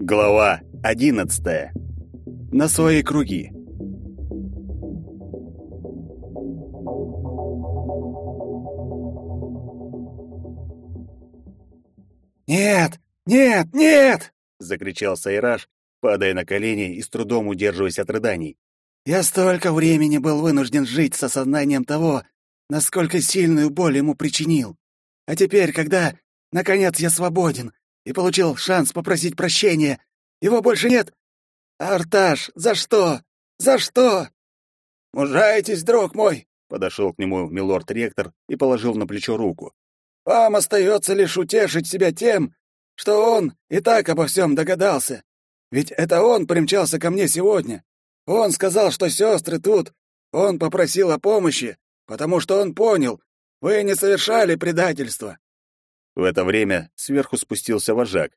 Глава одиннадцатая. На свои круги. «Нет! Нет! Нет!» — закричал Сайраж, падая на колени и с трудом удерживаясь от рыданий. «Я столько времени был вынужден жить с осознанием того, насколько сильную боль ему причинил. А теперь, когда, наконец, я свободен и получил шанс попросить прощения, его больше нет? Арташ, за что? За что? Мужайтесь, друг мой!» Подошел к нему милорд-ректор и положил на плечо руку. «Вам остается лишь утешить себя тем, что он и так обо всем догадался. Ведь это он примчался ко мне сегодня. Он сказал, что сестры тут. Он попросил о помощи, потому что он понял, вы не совершали предательства. В это время сверху спустился вожак.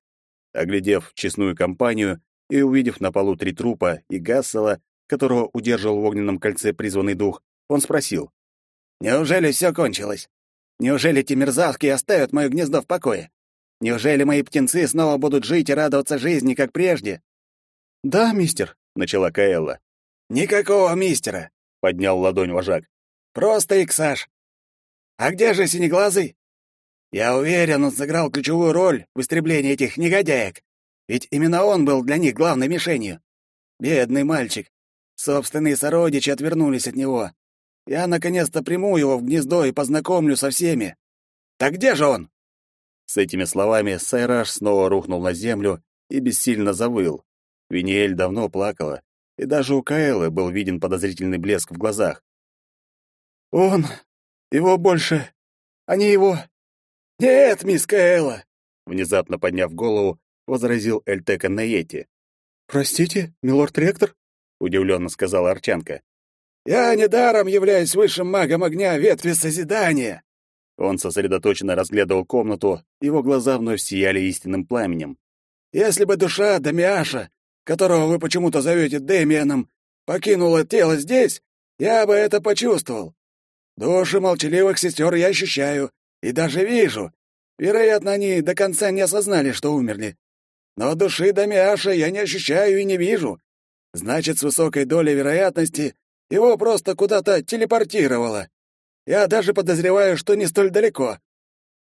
Оглядев честную компанию и увидев на полу три трупа и Гассела, которого удерживал в огненном кольце призванный дух, он спросил. «Неужели все кончилось? Неужели те мерзавки оставят мое гнездо в покое? Неужели мои птенцы снова будут жить и радоваться жизни, как прежде?» «Да, мистер», — начала Каэлла. «Никакого мистера», — поднял ладонь вожак. «Просто Иксаш. А где же Синеглазый? Я уверен, он сыграл ключевую роль в истреблении этих негодяек. Ведь именно он был для них главной мишенью. Бедный мальчик. Собственные сородичи отвернулись от него. Я наконец-то приму его в гнездо и познакомлю со всеми. Так где же он?» С этими словами Сайраж снова рухнул на землю и бессильно завыл. Виниэль давно плакала, и даже у Каэлы был виден подозрительный блеск в глазах. «Он... его больше... они его... Нет, мисс Каэла!» Внезапно подняв голову, возразил Эльтека Наети. «Простите, милорд-ректор?» — удивленно сказала Арчанка. «Я недаром являюсь высшим магом огня ветви Созидания!» Он сосредоточенно разглядывал комнату, его глаза вновь сияли истинным пламенем. «Если бы душа Дамиаша которого вы почему-то зовете Дэмианом, покинула тело здесь, я бы это почувствовал. Души молчаливых сестер я ощущаю и даже вижу. Вероятно, они до конца не осознали, что умерли. Но души Дамиаша я не ощущаю и не вижу. Значит, с высокой долей вероятности его просто куда-то телепортировало. Я даже подозреваю, что не столь далеко.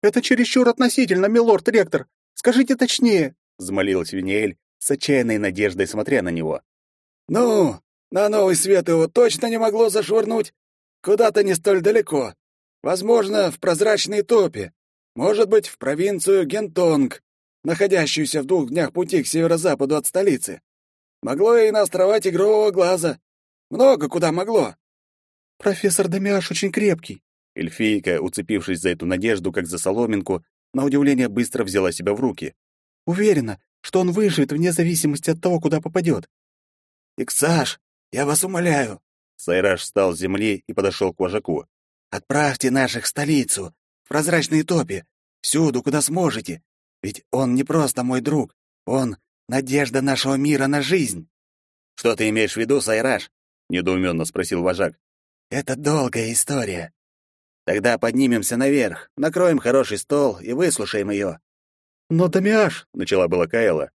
Это чересчур относительно, милорд-ректор. Скажите точнее, взмолилась Винеэль, с отчаянной надеждой смотря на него. «Ну, на новый свет его точно не могло зашвырнуть? Куда-то не столь далеко. Возможно, в прозрачной топе. Может быть, в провинцию Гентонг, находящуюся в двух днях пути к северо-западу от столицы. Могло и на острова Тигрового Глаза. Много куда могло». «Профессор Дамиаш очень крепкий». Эльфийка, уцепившись за эту надежду, как за соломинку, на удивление быстро взяла себя в руки. «Уверена, что он выживет вне зависимости от того, куда попадет. «Иксаш, я вас умоляю!» Сайраж встал с земли и подошел к вожаку. «Отправьте наших в столицу, в прозрачные топи, всюду, куда сможете. Ведь он не просто мой друг, он — надежда нашего мира на жизнь». «Что ты имеешь в виду, Сайраж?» — недоуменно спросил вожак. «Это долгая история». «Тогда поднимемся наверх, накроем хороший стол и выслушаем ее. «Но Дамиаш...» — начала была Каэла.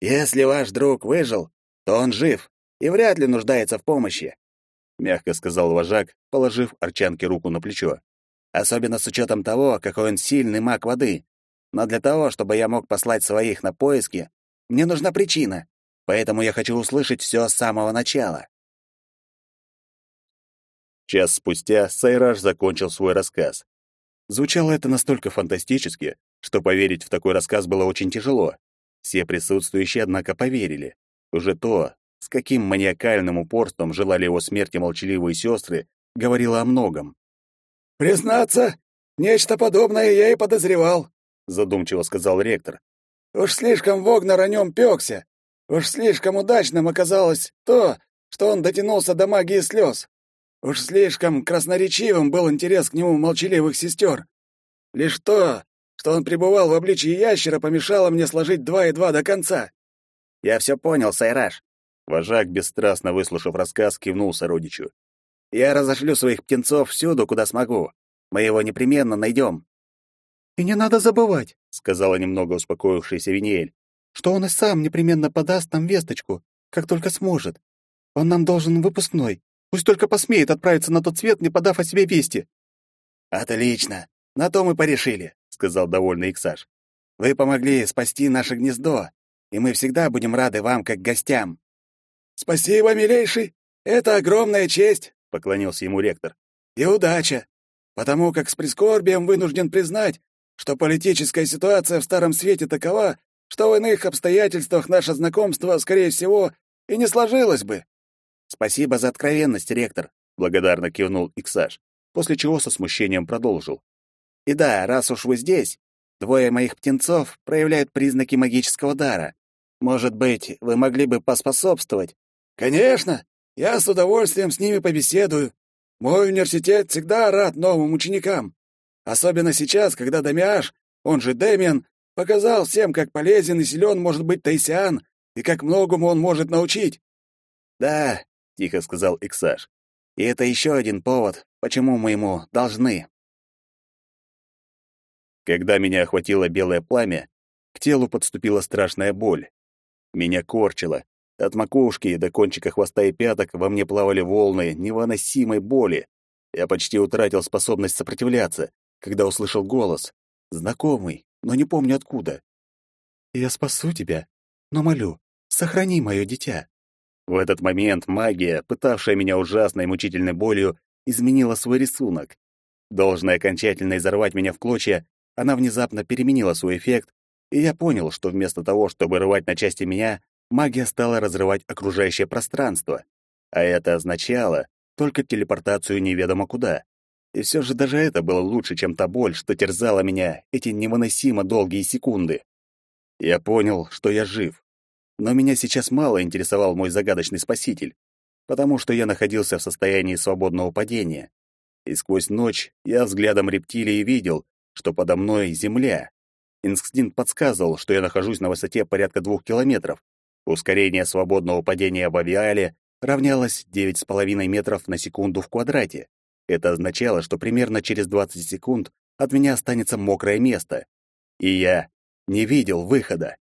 «Если ваш друг выжил, то он жив и вряд ли нуждается в помощи», — мягко сказал вожак, положив Арчанке руку на плечо. «Особенно с учетом того, какой он сильный маг воды. Но для того, чтобы я мог послать своих на поиски, мне нужна причина, поэтому я хочу услышать все с самого начала». Час спустя Сайраж закончил свой рассказ. Звучало это настолько фантастически, что поверить в такой рассказ было очень тяжело. Все присутствующие, однако, поверили. Уже то, с каким маниакальным упорством желали его смерти молчаливые сестры, говорило о многом. «Признаться, нечто подобное я и подозревал», — задумчиво сказал ректор. «Уж слишком Вогнер о нем пёкся. Уж слишком удачным оказалось то, что он дотянулся до магии слез. Уж слишком красноречивым был интерес к нему молчаливых сестер. Лишь то, что он пребывал в обличии ящера, помешало мне сложить два и два до конца. Я все понял, Сайраж. Вожак, бесстрастно выслушав рассказ, кивнул сородичу. Я разошлю своих птенцов всюду, куда смогу. Мы его непременно найдем. «И не надо забывать», — сказала немного успокоившаяся Винеэль, «что он и сам непременно подаст нам весточку, как только сможет. Он нам должен выпускной. Пусть только посмеет отправиться на тот свет, не подав о себе вести». «Отлично. На то мы порешили», — сказал довольный Иксаж. «Вы помогли спасти наше гнездо, и мы всегда будем рады вам как гостям». «Спасибо, милейший. Это огромная честь», — поклонился ему ректор. «И удача, потому как с прискорбием вынужден признать, что политическая ситуация в Старом Свете такова, что в иных обстоятельствах наше знакомство, скорее всего, и не сложилось бы. Спасибо за откровенность, ректор, благодарно кивнул Иксаж, после чего со смущением продолжил. И да, раз уж вы здесь, двое моих птенцов проявляют признаки магического дара. Может быть, вы могли бы поспособствовать? Конечно, я с удовольствием с ними побеседую. Мой университет всегда рад новым ученикам. Особенно сейчас, когда Дамиаш, он же Дэмиан, показал всем, как полезен и силен может быть Тайсиан, и как многому он может научить. «Да», — тихо сказал Иксаж, — «и это еще один повод, почему мы ему должны». Когда меня охватило белое пламя, к телу подступила страшная боль. Меня корчило. От макушки до кончика хвоста и пяток во мне плавали волны невыносимой боли. Я почти утратил способность сопротивляться, когда услышал голос, знакомый, но не помню откуда. «Я спасу тебя, но молю, сохрани мое дитя». В этот момент магия, пытавшая меня ужасной мучительной болью, изменила свой рисунок. Должная окончательно изорвать меня в клочья, она внезапно переменила свой эффект, и я понял, что вместо того, чтобы рвать на части меня, магия стала разрывать окружающее пространство. А это означало только телепортацию неведомо куда. И все же даже это было лучше, чем та боль, что терзала меня эти невыносимо долгие секунды. Я понял, что я жив. Но меня сейчас мало интересовал мой загадочный спаситель, потому что я находился в состоянии свободного падения. И сквозь ночь я взглядом рептилии видел, что подо мной земля. Инстинкт подсказывал, что я нахожусь на высоте порядка двух километров. Ускорение свободного падения в авиале равнялось 9,5 метров на секунду в квадрате. Это означало, что примерно через 20 секунд от меня останется мокрое место. И я не видел выхода.